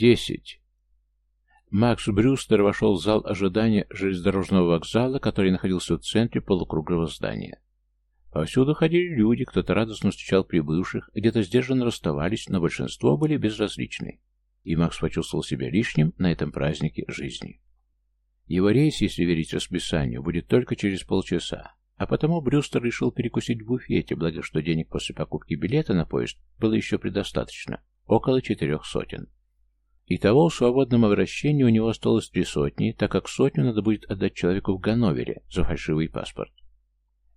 Десять. Макс Брюстер вошел в зал ожидания железнодорожного вокзала, который находился в центре полукруглого здания. Повсюду ходили люди, кто-то радостно встречал прибывших, где-то сдержанно расставались, но большинство были безразличны. И Макс почувствовал себя лишним на этом празднике жизни. Его рейс, если верить расписанию, будет только через полчаса, а потому Брюстер решил перекусить в буфете, благо что денег после покупки билета на поезд было еще предостаточно, около четырех сотен. Итого в свободном обращении у него осталось три сотни, так как сотню надо будет отдать человеку в Ганновере за фальшивый паспорт.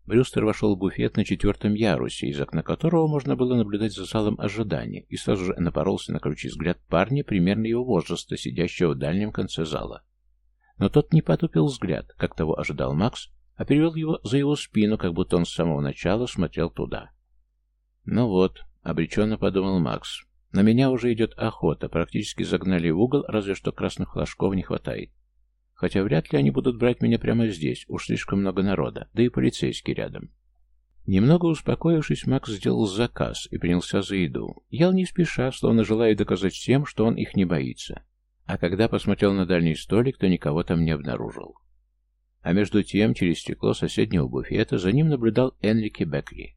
Брюстер вошел в буфет на четвертом ярусе, из окна которого можно было наблюдать за залом ожидания, и сразу же напоролся на колючий взгляд парня примерно его возраста, сидящего в дальнем конце зала. Но тот не потупил взгляд, как того ожидал Макс, а перевел его за его спину, как будто он с самого начала смотрел туда. «Ну вот», — обреченно подумал Макс, — «на меня уже идет охота, практически загнали в угол, разве что красных флажков не хватает. Хотя вряд ли они будут брать меня прямо здесь, уж слишком много народа, да и полицейский рядом. Немного успокоившись, Макс сделал заказ и принялся за еду. Ел не спеша, словно желая доказать всем, что он их не боится. А когда посмотрел на дальний столик, то никого там не обнаружил. А между тем, через стекло соседнего буфета за ним наблюдал Энрике Бекли.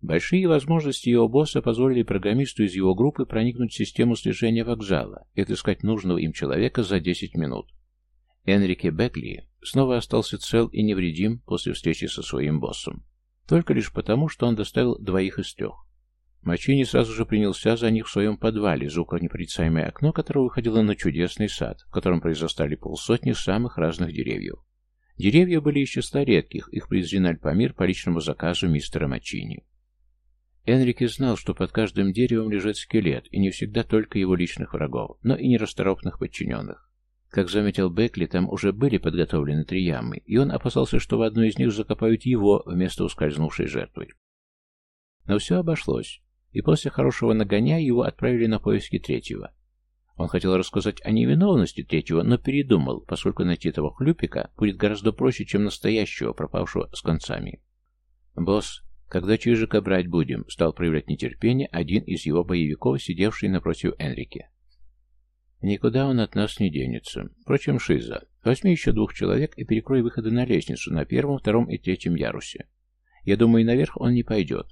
Большие возможности его босса позволили программисту из его группы проникнуть в систему слежения вокзала и отыскать нужного им человека за 10 минут. Энрике Бекли снова остался цел и невредим после встречи со своим боссом. Только лишь потому, что он доставил двоих из трех. Мачини сразу же принялся за них в своем подвале, звуконепроницаемое окно которого выходило на чудесный сад, в котором произрастали полсотни самых разных деревьев. Деревья были из числа редких, их привезли на Альпамир по личному заказу мистера Мачини. Энрике знал, что под каждым деревом лежит скелет, и не всегда только его личных врагов, но и нерасторопных подчиненных. Как заметил Бекли, там уже были подготовлены три ямы, и он опасался, что в одну из них закопают его вместо ускользнувшей жертвы. Но все обошлось, и после хорошего нагоня его отправили на поиски третьего. Он хотел рассказать о невиновности третьего, но передумал, поскольку найти этого хлюпика будет гораздо проще, чем настоящего, пропавшего с концами. «Босс, когда Чижика брать будем?» — стал проявлять нетерпение один из его боевиков, сидевший напротив Энрике. Никуда он от нас не денется. Впрочем, Шиза, возьми еще двух человек и перекрой выходы на лестницу на первом, втором и третьем ярусе. Я думаю, наверх он не пойдет.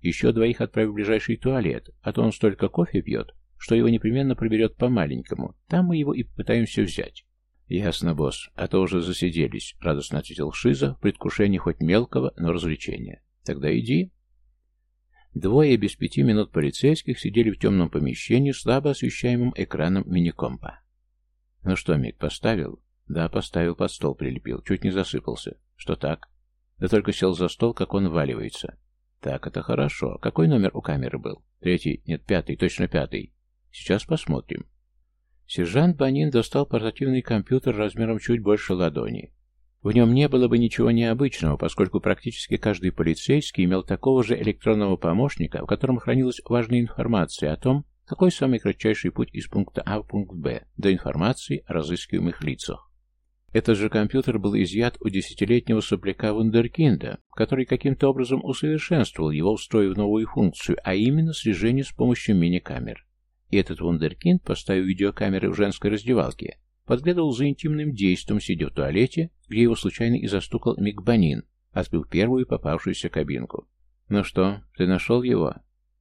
Еще двоих отправь в ближайший туалет, а то он столько кофе пьет, что его непременно проберет по-маленькому. Там мы его и попытаемся взять. «Ясно, босс, а то уже засиделись», — радостно ответил Шиза в предвкушении хоть мелкого, но развлечения. «Тогда иди». Двое без пяти минут полицейских сидели в темном помещении, слабо освещаемым экраном миникомпа. «Ну что, Мик, поставил?» «Да, поставил, под стол прилепил. Чуть не засыпался. Что так?» «Да только сел за стол, как он валивается». «Так, это хорошо. Какой номер у камеры был?» «Третий. Нет, пятый. Точно пятый. Сейчас посмотрим». Сержант Банин достал портативный компьютер размером чуть больше ладони. В нем не было бы ничего необычного, поскольку практически каждый полицейский имел такого же электронного помощника, в котором хранилась важная информация о том, какой самый кратчайший путь из пункта А в пункт Б, до информации о разыскиваемых лицах. Этот же компьютер был изъят у десятилетнего сопляка Вундеркинда, который каким-то образом усовершенствовал его, устроив новую функцию, а именно слежение с помощью мини-камер. И этот Вундеркинд, поставив видеокамеры в женской раздевалке, подглядывал за интимным действом, сидя в туалете, где его случайно и застукал Микбанин, открыл первую попавшуюся кабинку. «Ну что, ты нашел его?»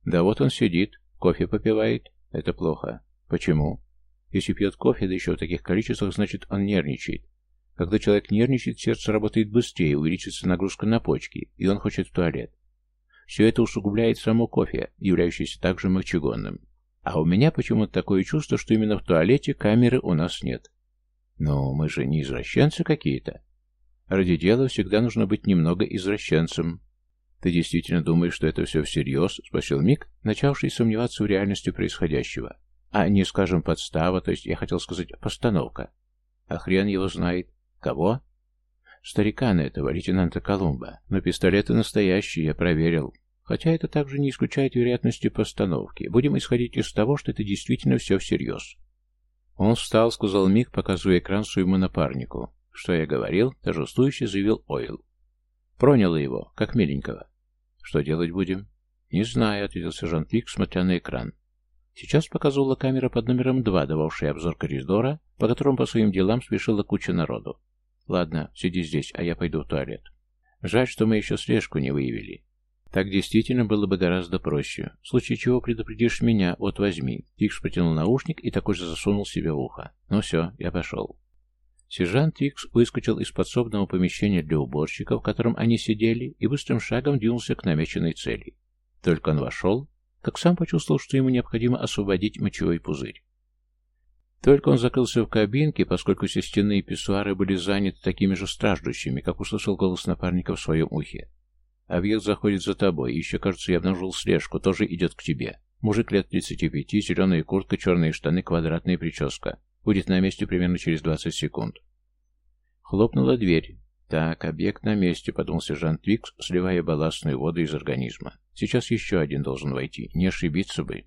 «Да вот он сидит, кофе попивает. Это плохо. Почему?» «Если пьет кофе, да еще в таких количествах, значит, он нервничает. Когда человек нервничает, сердце работает быстрее, увеличится нагрузка на почки, и он хочет в туалет. Все это усугубляет само кофе, являющееся также мочегонным. А у меня почему-то такое чувство, что именно в туалете камеры у нас нет. Но мы же не извращенцы какие-то. Ради дела всегда нужно быть немного извращенцем. Ты действительно думаешь, что это все всерьез? Спросил Мик, начавший сомневаться в реальности происходящего. А не, скажем, подстава, то есть я хотел сказать постановка. А хрен его знает. Кого? Старикана этого, лейтенанта Колумба. Но пистолеты настоящие, я проверил. Хотя это также не исключает вероятности постановки. Будем исходить из того, что это действительно все всерьез. Он встал, сказал Мик, показывая экран своему напарнику. Что я говорил, торжествующе заявил Ойл. Проняло его, как миленького. Что делать будем? Не знаю, ответил сержант Мик, смотря на экран. Сейчас показывала камера под номером 2, дававшая обзор коридора, по которому по своим делам спешила куча народу. Ладно, сиди здесь, а я пойду в туалет. Жаль, что мы еще слежку не выявили. Так действительно было бы гораздо проще. В случае чего предупредишь меня, вот возьми. Тикс протянул наушник и такой же засунул себе в ухо. Ну все, я пошел. Сержант Тикс выскочил из подсобного помещения для уборщиков, в котором они сидели, и быстрым шагом двинулся к намеченной цели. Только он вошел, как сам почувствовал, что ему необходимо освободить мочевой пузырь. Только он закрылся в кабинке, поскольку все стены и писсуары были заняты такими же страждущими, как услышал голос напарника в своем ухе. «Объект заходит за тобой, еще, кажется, я обнаружил слежку, тоже идет к тебе. Мужик лет 35, зеленая куртка, черные штаны, квадратная прическа. Будет на месте примерно через 20 секунд». Хлопнула дверь. «Так, объект на месте», — подумал сержант Викс, сливая балластную воду из организма. «Сейчас еще один должен войти. Не ошибиться бы».